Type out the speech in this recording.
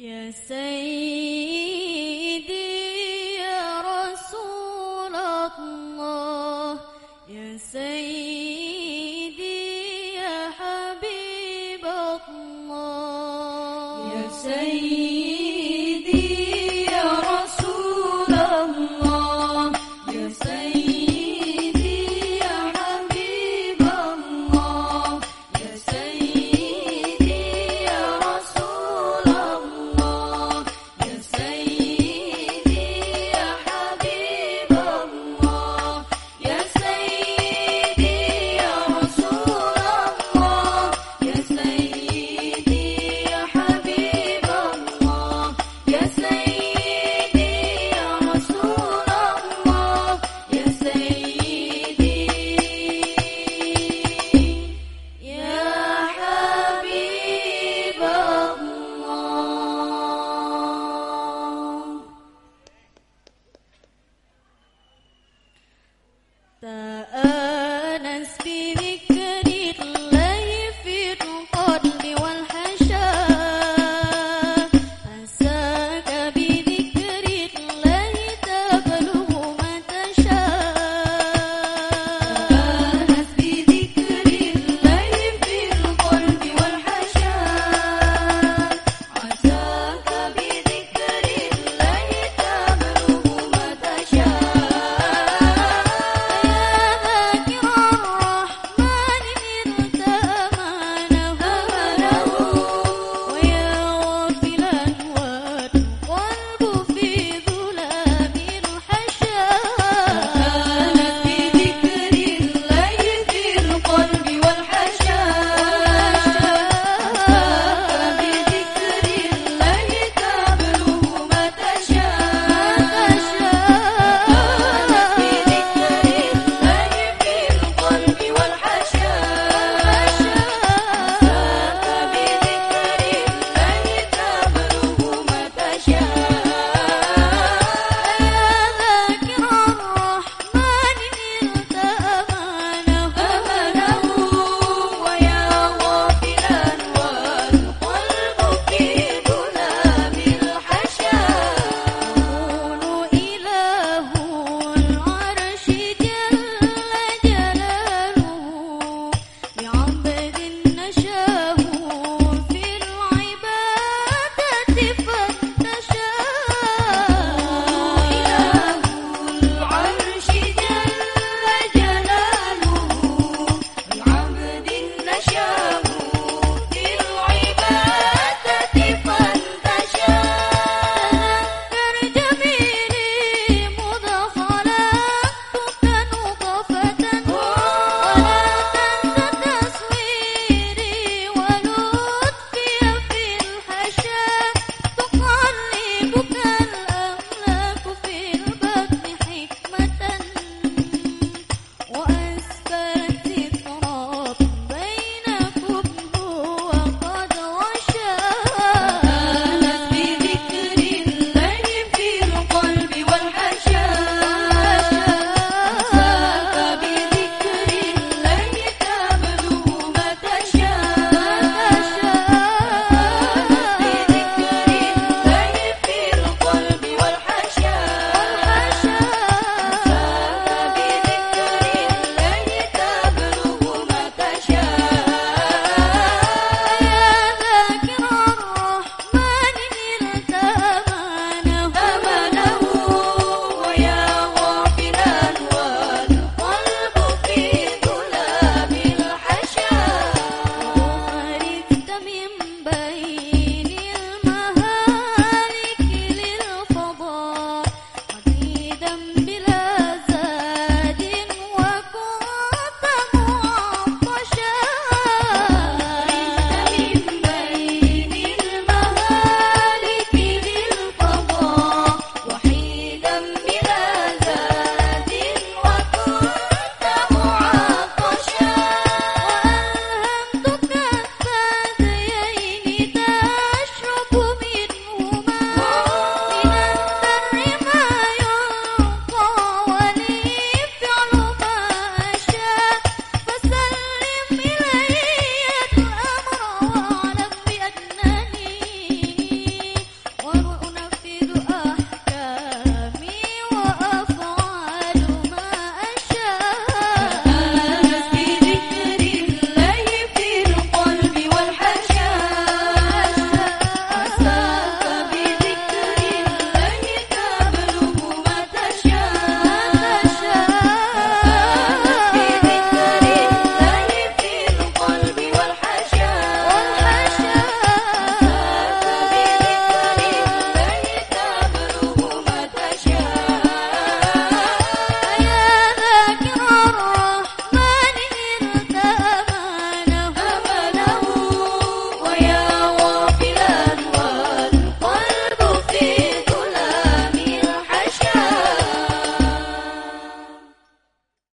يا سيدي يا رسول الله. يا سيدي يا حبيب الله. يا سيدي the uh, Sure.